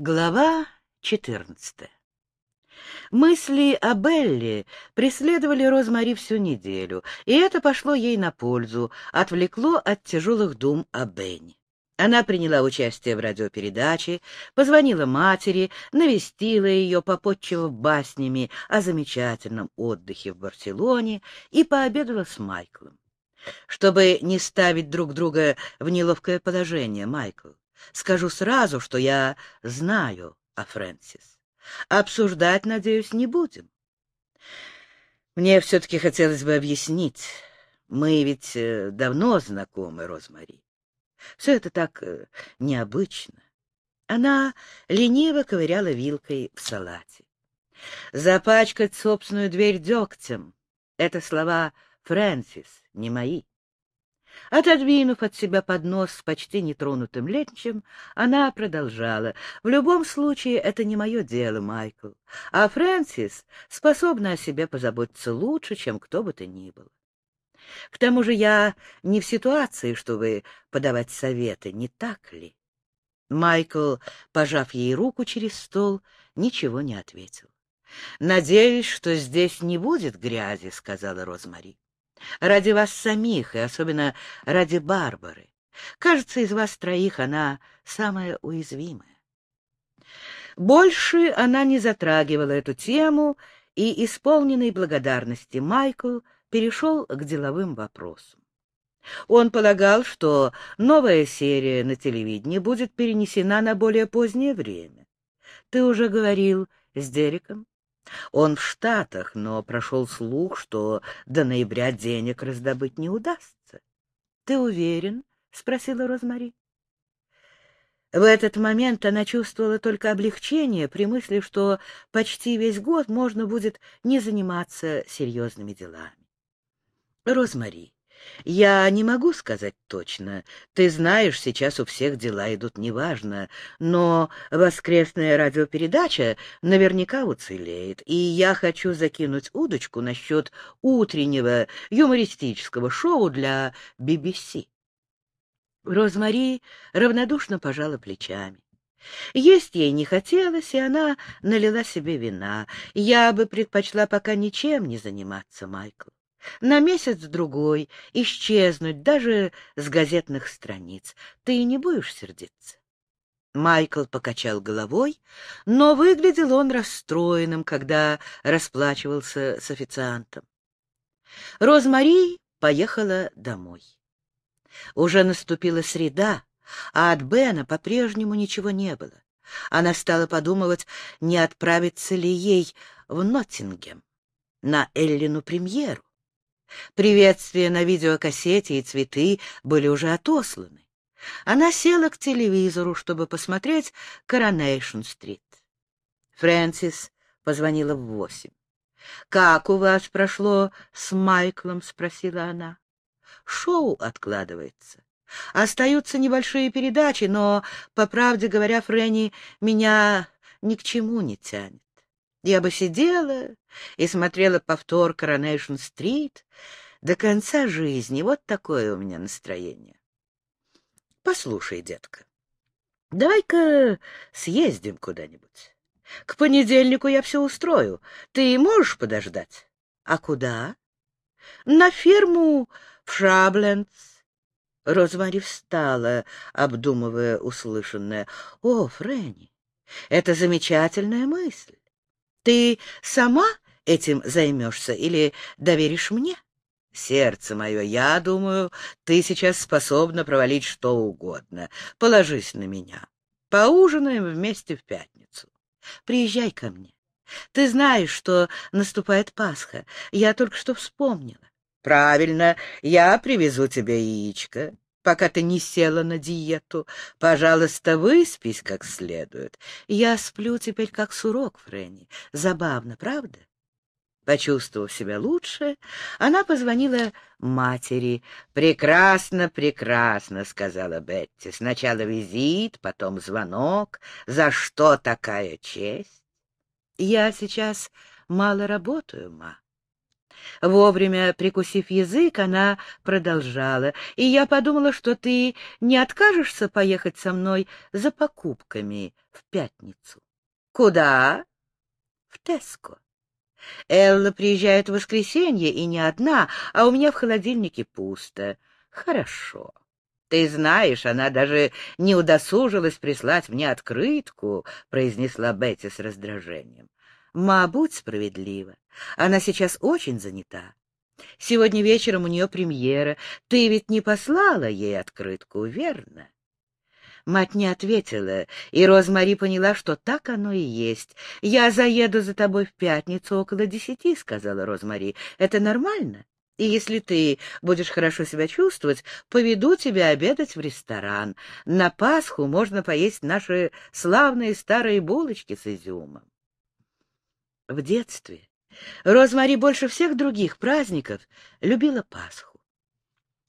Глава 14 Мысли о Белли преследовали Розмари всю неделю, и это пошло ей на пользу, отвлекло от тяжелых дум о Бенни. Она приняла участие в радиопередаче, позвонила матери, навестила ее, попотчевав баснями о замечательном отдыхе в Барселоне и пообедала с Майклом. Чтобы не ставить друг друга в неловкое положение, Майкл, Скажу сразу, что я знаю о Фрэнсис. Обсуждать, надеюсь, не будем. Мне все-таки хотелось бы объяснить. Мы ведь э, давно знакомы, Розмари. Все это так э, необычно. Она лениво ковыряла вилкой в салате. Запачкать собственную дверь дегтем — это слова Фрэнсис, не мои. Отодвинув от себя поднос с почти нетронутым ленчем, она продолжала. «В любом случае, это не мое дело, Майкл. А Фрэнсис способна о себе позаботиться лучше, чем кто бы то ни был. К тому же я не в ситуации, чтобы подавать советы, не так ли?» Майкл, пожав ей руку через стол, ничего не ответил. «Надеюсь, что здесь не будет грязи», — сказала Розмари. Ради вас самих, и особенно ради Барбары. Кажется, из вас троих она самая уязвимая. Больше она не затрагивала эту тему, и, исполненный благодарности Майкл, перешел к деловым вопросам. Он полагал, что новая серия на телевидении будет перенесена на более позднее время. Ты уже говорил с Дереком? Он в Штатах, но прошел слух, что до ноября денег раздобыть не удастся. — Ты уверен? — спросила Розмари. В этот момент она чувствовала только облегчение при мысли, что почти весь год можно будет не заниматься серьезными делами. — Розмари, я не могу сказать точно. Ты знаешь, сейчас у всех дела идут неважно, но воскресная радиопередача наверняка уцелеет, и я хочу закинуть удочку насчет утреннего юмористического шоу для BBC. Розмари равнодушно пожала плечами. Есть ей не хотелось, и она налила себе вина. Я бы предпочла пока ничем не заниматься, Майкл на месяц-другой исчезнуть даже с газетных страниц. Ты не будешь сердиться? Майкл покачал головой, но выглядел он расстроенным, когда расплачивался с официантом. Розмари поехала домой. Уже наступила среда, а от Бена по-прежнему ничего не было. Она стала подумывать, не отправиться ли ей в Ноттингем на Эллину премьеру. Приветствия на видеокассете и цветы были уже отосланы. Она села к телевизору, чтобы посмотреть «Коронейшн-стрит». Фрэнсис позвонила в восемь. «Как у вас прошло с Майклом?» — спросила она. «Шоу откладывается. Остаются небольшие передачи, но, по правде говоря, Фрэнни, меня ни к чему не тянет. Я бы сидела и смотрела повтор Коронейшн-стрит до конца жизни. Вот такое у меня настроение. Послушай, детка, давай-ка съездим куда-нибудь. К понедельнику я все устрою. Ты можешь подождать? А куда? На ферму в Шаблендс. Розмари встала, обдумывая услышанное. О, Фрэнни, это замечательная мысль. Ты сама этим займешься или доверишь мне? Сердце мое, я думаю, ты сейчас способна провалить что угодно. Положись на меня. Поужинаем вместе в пятницу. Приезжай ко мне. Ты знаешь, что наступает Пасха. Я только что вспомнила. Правильно, я привезу тебе яичко пока ты не села на диету. Пожалуйста, выспись как следует. Я сплю теперь как сурок, Фрэнни. Забавно, правда? Почувствовав себя лучше, она позвонила матери. «Прекрасно, прекрасно», — сказала Бетти. «Сначала визит, потом звонок. За что такая честь?» «Я сейчас мало работаю, ма. Вовремя прикусив язык, она продолжала, и я подумала, что ты не откажешься поехать со мной за покупками в пятницу. — Куда? — В Теско. Элла приезжает в воскресенье, и не одна, а у меня в холодильнике пусто. Хорошо. Ты знаешь, она даже не удосужилась прислать мне открытку, — произнесла Бетти с раздражением. Ма, будь справедлива. Она сейчас очень занята. Сегодня вечером у нее премьера. Ты ведь не послала ей открытку, верно? Мать не ответила, и Розмари поняла, что так оно и есть. «Я заеду за тобой в пятницу около десяти», — сказала Розмари. «Это нормально? И если ты будешь хорошо себя чувствовать, поведу тебя обедать в ресторан. На Пасху можно поесть наши славные старые булочки с изюмом». В детстве Розмари больше всех других праздников любила Пасху.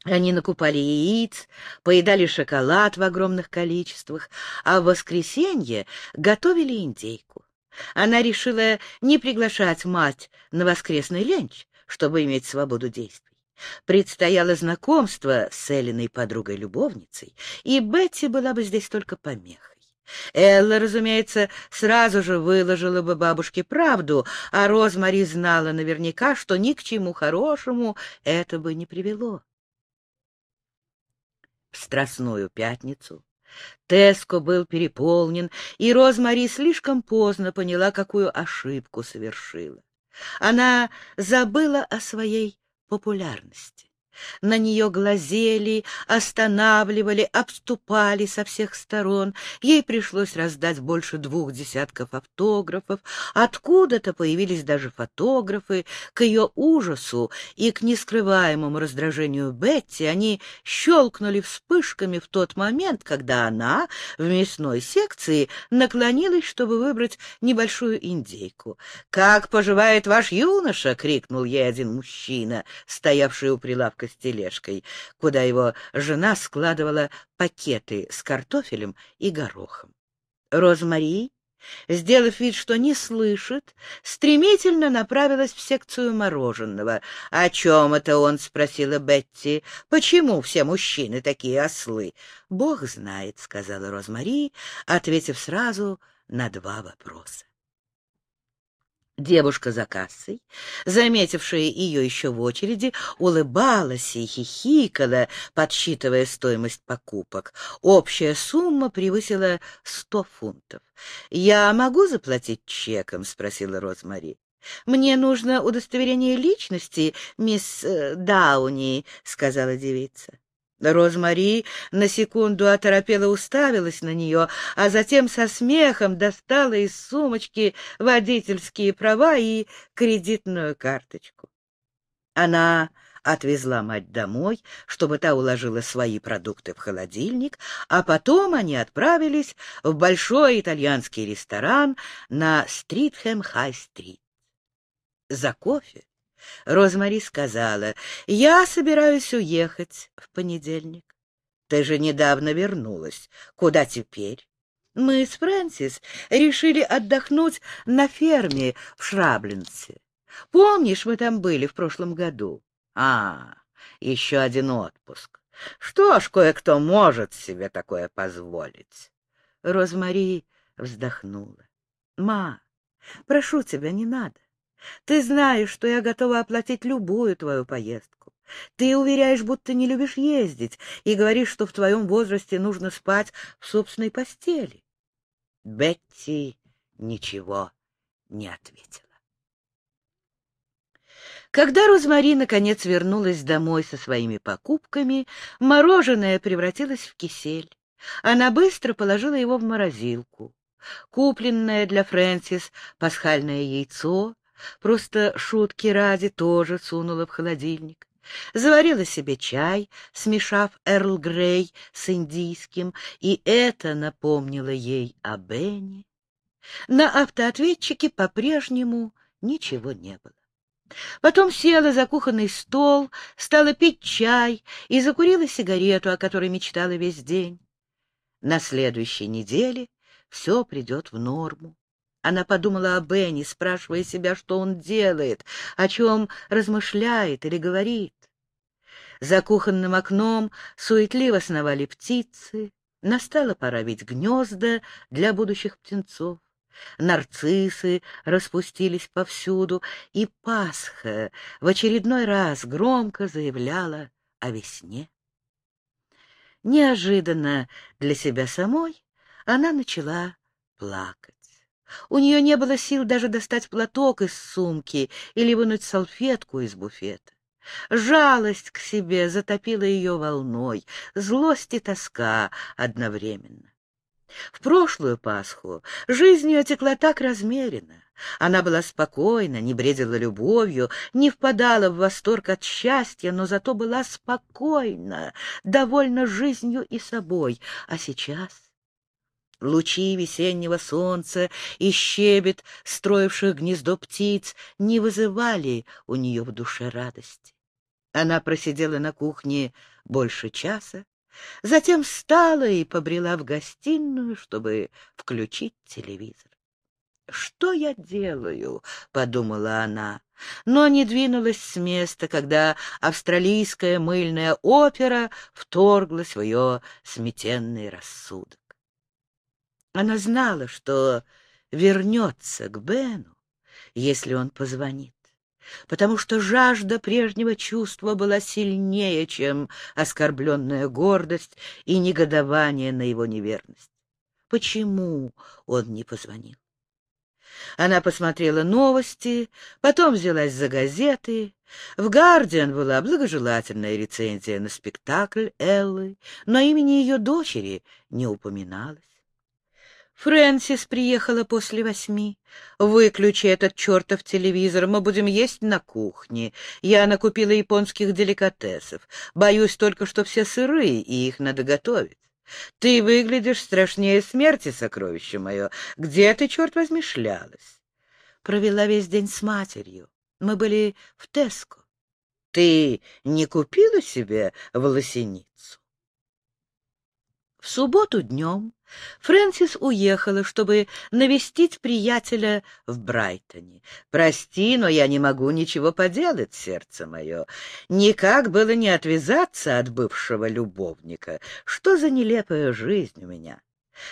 Они накупали яиц, поедали шоколад в огромных количествах, а в воскресенье готовили индейку. Она решила не приглашать мать на воскресный ленч, чтобы иметь свободу действий. Предстояло знакомство с Эллиной подругой-любовницей, и Бетти была бы здесь только помехой. Элла, разумеется, сразу же выложила бы бабушке правду, а Розмари знала наверняка, что ни к чему хорошему это бы не привело. В Страстную пятницу Теско был переполнен, и Розмари слишком поздно поняла, какую ошибку совершила. Она забыла о своей популярности. На нее глазели, останавливали, обступали со всех сторон. Ей пришлось раздать больше двух десятков автографов. Откуда-то появились даже фотографы. К ее ужасу и к нескрываемому раздражению Бетти они щелкнули вспышками в тот момент, когда она в мясной секции наклонилась, чтобы выбрать небольшую индейку. «Как поживает ваш юноша?» — крикнул ей один мужчина, стоявший у прилавка с тележкой, куда его жена складывала пакеты с картофелем и горохом. Розмари, сделав вид, что не слышит, стремительно направилась в секцию мороженого. — О чем это он? — спросила Бетти. — Почему все мужчины такие ослы? — Бог знает, — сказала Розмари, ответив сразу на два вопроса. Девушка за кассой, заметившая ее еще в очереди, улыбалась и хихикала, подсчитывая стоимость покупок. Общая сумма превысила сто фунтов. — Я могу заплатить чеком? — спросила Розмари. — Мне нужно удостоверение личности, мисс э, Дауни, — сказала девица. Розмари на секунду оторопела уставилась на нее, а затем со смехом достала из сумочки водительские права и кредитную карточку. Она отвезла мать домой, чтобы та уложила свои продукты в холодильник, а потом они отправились в большой итальянский ресторан на Стритхэм-Хай-стрит. За кофе Розмари сказала, «Я собираюсь уехать в понедельник. Ты же недавно вернулась. Куда теперь?» Мы с Фрэнсис решили отдохнуть на ферме в Шраблинце. Помнишь, мы там были в прошлом году? А, еще один отпуск. Что ж, кое-кто может себе такое позволить. Розмари вздохнула. Ма, прошу тебя, не надо. Ты знаешь, что я готова оплатить любую твою поездку. Ты уверяешь, будто не любишь ездить, и говоришь, что в твоем возрасте нужно спать в собственной постели. Бетти ничего не ответила. Когда Розмари наконец вернулась домой со своими покупками, мороженое превратилось в кисель. Она быстро положила его в морозилку. Купленное для Фрэнсис пасхальное яйцо, Просто шутки ради тоже сунула в холодильник. Заварила себе чай, смешав Эрл Грей с индийским, и это напомнило ей о Бене. На автоответчике по-прежнему ничего не было. Потом села за кухонный стол, стала пить чай и закурила сигарету, о которой мечтала весь день. На следующей неделе все придет в норму. Она подумала о Бенни, спрашивая себя, что он делает, о чем размышляет или говорит. За кухонным окном суетливо сновали птицы, настала пора ведь гнезда для будущих птенцов. Нарциссы распустились повсюду, и Пасха в очередной раз громко заявляла о весне. Неожиданно для себя самой она начала плакать. У нее не было сил даже достать платок из сумки или вынуть салфетку из буфета. Жалость к себе затопила ее волной, злость и тоска одновременно. В прошлую Пасху жизнь ее текла так размеренно. Она была спокойна, не бредила любовью, не впадала в восторг от счастья, но зато была спокойна, довольна жизнью и собой. А сейчас лучи весеннего солнца и щебет, строивших гнездо птиц, не вызывали у нее в душе радости. Она просидела на кухне больше часа, затем встала и побрела в гостиную, чтобы включить телевизор. «Что я делаю?» — подумала она, но не двинулась с места, когда австралийская мыльная опера вторглась в ее сметенный рассудок. Она знала, что вернется к Бену, если он позвонит потому что жажда прежнего чувства была сильнее, чем оскорбленная гордость и негодование на его неверность. Почему он не позвонил? Она посмотрела новости, потом взялась за газеты. В «Гардиан» была благожелательная рецензия на спектакль Эллы, но имени ее дочери не упоминалось. Фрэнсис приехала после восьми. Выключи этот чертов телевизор, мы будем есть на кухне. Я накупила японских деликатесов. Боюсь только, что все сырые, и их надо готовить. Ты выглядишь страшнее смерти, сокровище мое. Где ты, черт возьми, шлялась? Провела весь день с матерью. Мы были в Теско. Ты не купила себе волосеницу? В субботу днем Фрэнсис уехала, чтобы навестить приятеля в Брайтоне. «Прости, но я не могу ничего поделать, сердце мое. Никак было не отвязаться от бывшего любовника. Что за нелепая жизнь у меня?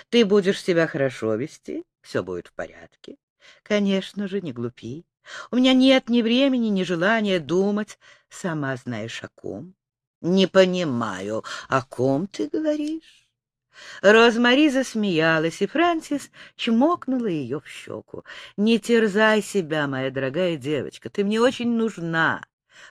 Ты будешь себя хорошо вести, все будет в порядке. Конечно же, не глупи. У меня нет ни времени, ни желания думать. Сама знаешь, о ком. Не понимаю, о ком ты говоришь? Розмари засмеялась, и Фрэнсис чмокнула ее в щеку. «Не терзай себя, моя дорогая девочка, ты мне очень нужна.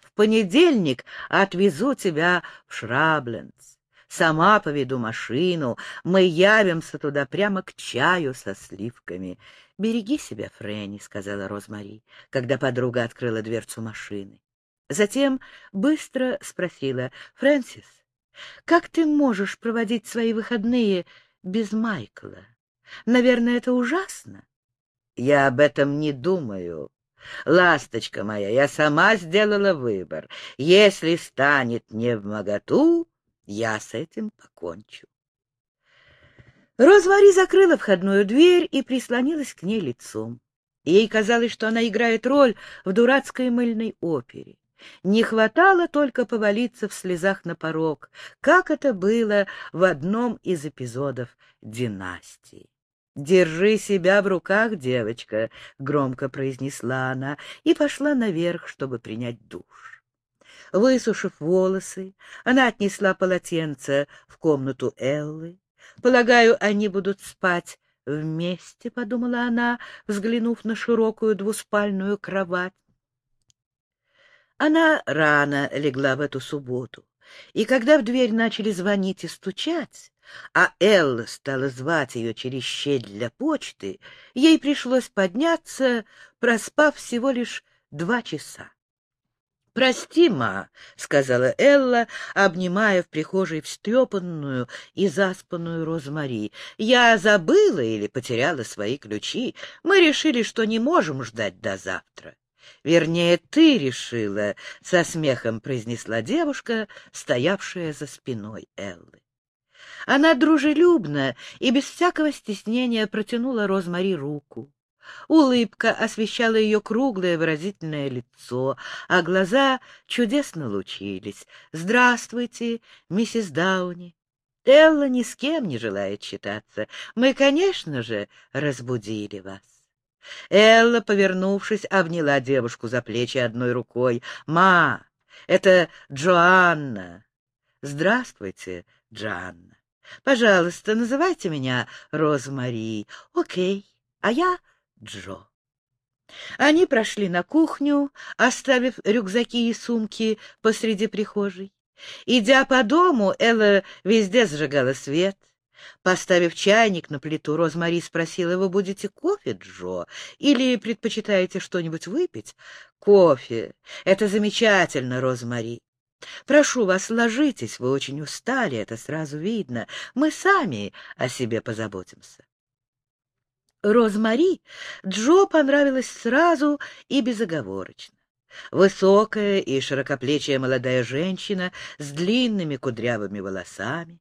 В понедельник отвезу тебя в Шрабленс. Сама поведу машину, мы явимся туда прямо к чаю со сливками. «Береги себя, Фрэнни», — сказала Розмари, когда подруга открыла дверцу машины. Затем быстро спросила, «Фрэнсис, как ты можешь проводить свои выходные без Майкла? Наверное, это ужасно. Я об этом не думаю. Ласточка моя, я сама сделала выбор. Если станет не в моготу, я с этим покончу. Розмари закрыла входную дверь и прислонилась к ней лицом. Ей казалось, что она играет роль в дурацкой мыльной опере. Не хватало только повалиться в слезах на порог, как это было в одном из эпизодов «Династии». «Держи себя в руках, девочка», — громко произнесла она и пошла наверх, чтобы принять душ. Высушив волосы, она отнесла полотенце в комнату Эллы. «Полагаю, они будут спать вместе», — подумала она, взглянув на широкую двуспальную кровать. Она рано легла в эту субботу, и когда в дверь начали звонить и стучать, а Элла стала звать ее через щель для почты, ей пришлось подняться, проспав всего лишь два часа. «Прости, ма», — сказала Элла, обнимая в прихожей встрепанную и заспанную Розмари. «Я забыла или потеряла свои ключи. Мы решили, что не можем ждать до завтра». Вернее, ты решила, — со смехом произнесла девушка, стоявшая за спиной Эллы. Она дружелюбно и без всякого стеснения протянула Розмари руку. Улыбка освещала ее круглое выразительное лицо, а глаза чудесно лучились. «Здравствуйте, миссис Дауни!» Элла ни с кем не желает считаться. Мы, конечно же, разбудили вас. Элла, повернувшись, обняла девушку за плечи одной рукой. «Ма, это Джоанна!» «Здравствуйте, Джоанна. Пожалуйста, называйте меня Розмари. Окей, а я Джо». Они прошли на кухню, оставив рюкзаки и сумки посреди прихожей. Идя по дому, Элла везде зажигала свет. Поставив чайник на плиту, Розмари спросила, «Вы будете кофе, Джо, или предпочитаете что-нибудь выпить?» «Кофе. Это замечательно, Розмари. Прошу вас, ложитесь, вы очень устали, это сразу видно. Мы сами о себе позаботимся». Розмари Джо понравилась сразу и безоговорочно. Высокая и широкоплечая молодая женщина с длинными кудрявыми волосами.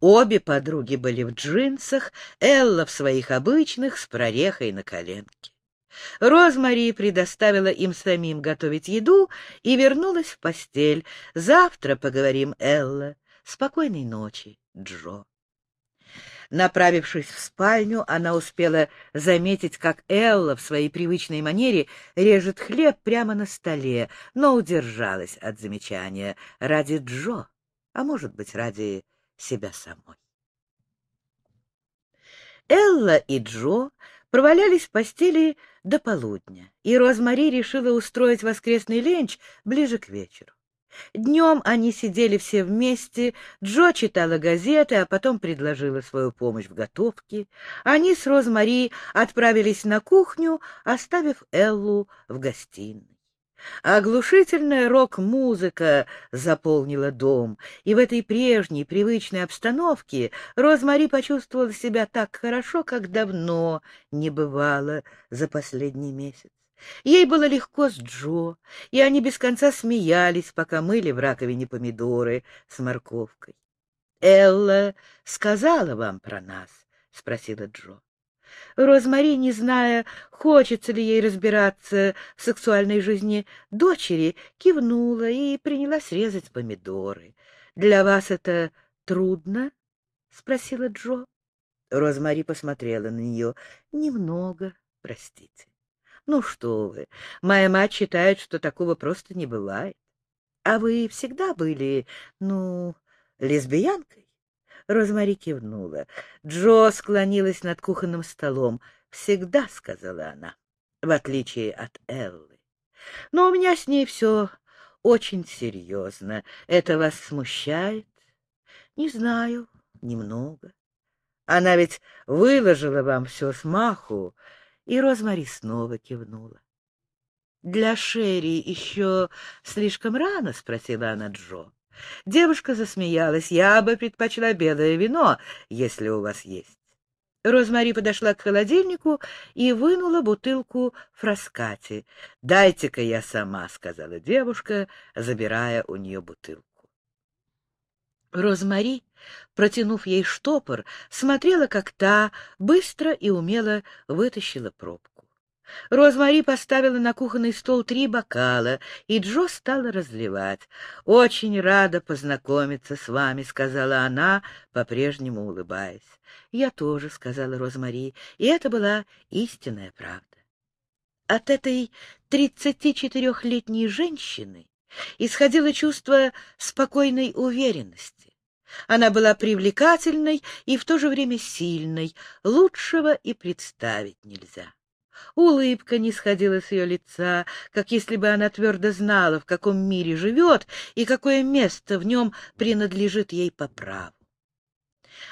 Обе подруги были в джинсах, Элла в своих обычных с прорехой на коленке. Розмари предоставила им самим готовить еду и вернулась в постель. «Завтра поговорим, Элла. Спокойной ночи, Джо». Направившись в спальню, она успела заметить, как Элла в своей привычной манере режет хлеб прямо на столе, но удержалась от замечания ради Джо, а может быть, ради себя самой. Элла и Джо провалялись в постели до полудня, и Розмари решила устроить воскресный ленч ближе к вечеру. Днем они сидели все вместе, Джо читала газеты, а потом предложила свою помощь в готовке. Они с Розмари отправились на кухню, оставив Эллу в гостиной. Оглушительная рок-музыка заполнила дом, и в этой прежней привычной обстановке Розмари почувствовала себя так хорошо, как давно не бывало за последний месяц. Ей было легко с Джо, и они без конца смеялись, пока мыли в раковине помидоры с морковкой. — Элла сказала вам про нас? — спросила Джо. Розмари, не зная, хочется ли ей разбираться в сексуальной жизни дочери, кивнула и принялась резать помидоры. — Для вас это трудно? — спросила Джо. Розмари посмотрела на нее. — Немного, простите. Ну что вы, моя мать считает, что такого просто не бывает. А вы всегда были, ну, лесбиянкой? Розмари кивнула. Джо склонилась над кухонным столом. «Всегда», — сказала она, — «в отличие от Эллы. Но у меня с ней все очень серьезно. Это вас смущает?» «Не знаю, немного. Она ведь выложила вам все с маху, и Розмари снова кивнула. «Для Шерри еще слишком рано?» — спросила она Джо. Девушка засмеялась. «Я бы предпочла белое вино, если у вас есть». Розмари подошла к холодильнику и вынула бутылку фраскати. «Дайте-ка я сама», — сказала девушка, забирая у нее бутылку. Розмари, протянув ей штопор, смотрела, как та быстро и умело вытащила пробку. Розмари поставила на кухонный стол три бокала, и Джо стала разливать. «Очень рада познакомиться с вами», — сказала она, по-прежнему улыбаясь. «Я тоже», — сказала Розмари, и это была истинная правда. От этой тридцати четырехлетней женщины исходило чувство спокойной уверенности. Она была привлекательной и в то же время сильной, лучшего и представить нельзя. Улыбка не сходила с ее лица, как если бы она твердо знала, в каком мире живет и какое место в нем принадлежит ей по праву.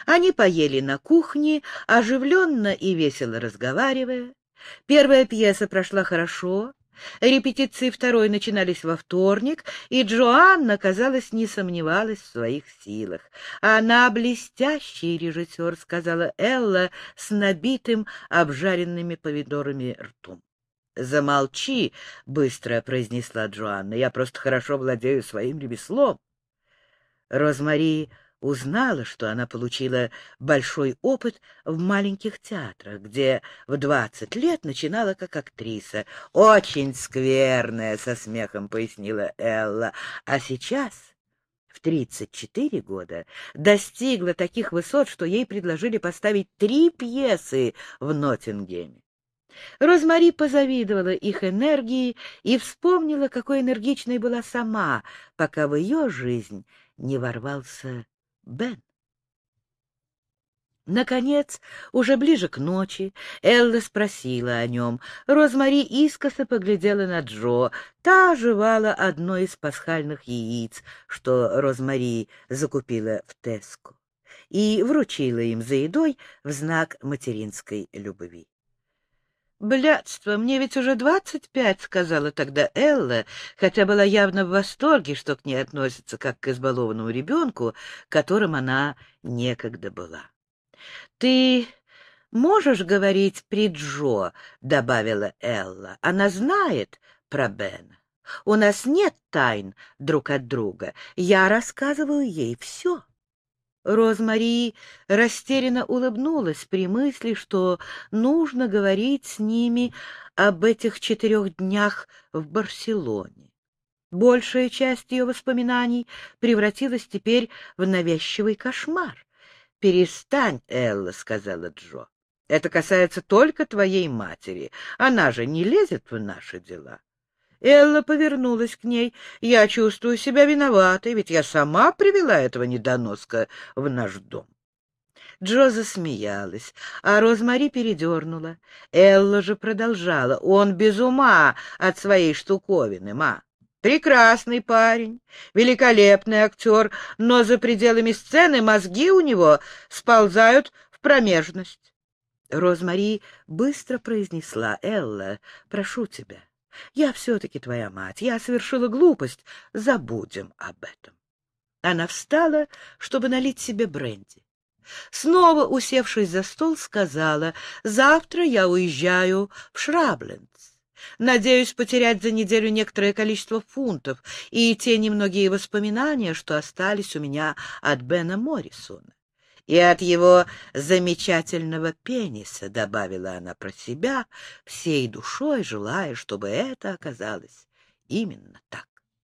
Они поели на кухне, оживленно и весело разговаривая. Первая пьеса прошла хорошо, Репетиции второй начинались во вторник, и Джоанна, казалось, не сомневалась в своих силах. «Она блестящий режиссер», — сказала Элла с набитым обжаренными помидорами ртом. «Замолчи», — быстро произнесла Джоанна, — «я просто хорошо владею своим ремеслом». Розмари узнала, что она получила большой опыт в маленьких театрах, где в двадцать лет начинала как актриса. «Очень скверная», — со смехом пояснила Элла. «А сейчас...» в 34 года достигла таких высот, что ей предложили поставить три пьесы в Ноттингеме. Розмари позавидовала их энергии и вспомнила, какой энергичной была сама, пока в ее жизнь не ворвался Бен. Наконец, уже ближе к ночи, Элла спросила о нем. Розмари искоса поглядела на Джо. Та оживала одно из пасхальных яиц, что Розмари закупила в Теско, и вручила им за едой в знак материнской любви. «Блядство, мне ведь уже двадцать пять», — сказала тогда Элла, хотя была явно в восторге, что к ней относятся как к избалованному ребенку, которым она некогда была. «Ты можешь говорить при Джо?» — добавила Элла. «Она знает про Бена. У нас нет тайн друг от друга. Я рассказываю ей все». Розмари растерянно улыбнулась при мысли, что нужно говорить с ними об этих четырех днях в Барселоне. Большая часть ее воспоминаний превратилась теперь в навязчивый кошмар. «Перестань, Элла», — сказала Джо. «Это касается только твоей матери. Она же не лезет в наши дела». Элла повернулась к ней. «Я чувствую себя виноватой, ведь я сама привела этого недоноска в наш дом». Джо засмеялась, а Розмари передернула. Элла же продолжала. «Он без ума от своей штуковины, ма. Прекрасный парень, великолепный актер, но за пределами сцены мозги у него сползают в промежность». Розмари быстро произнесла. «Элла, прошу тебя». Я все-таки твоя мать. Я совершила глупость. Забудем об этом. Она встала, чтобы налить себе бренди. Снова, усевшись за стол, сказала, «Завтра я уезжаю в Шраблендс. Надеюсь потерять за неделю некоторое количество фунтов и те немногие воспоминания, что остались у меня от Бена Моррисона и от его замечательного пениса, — добавила она про себя, всей душой желая, чтобы это оказалось именно так.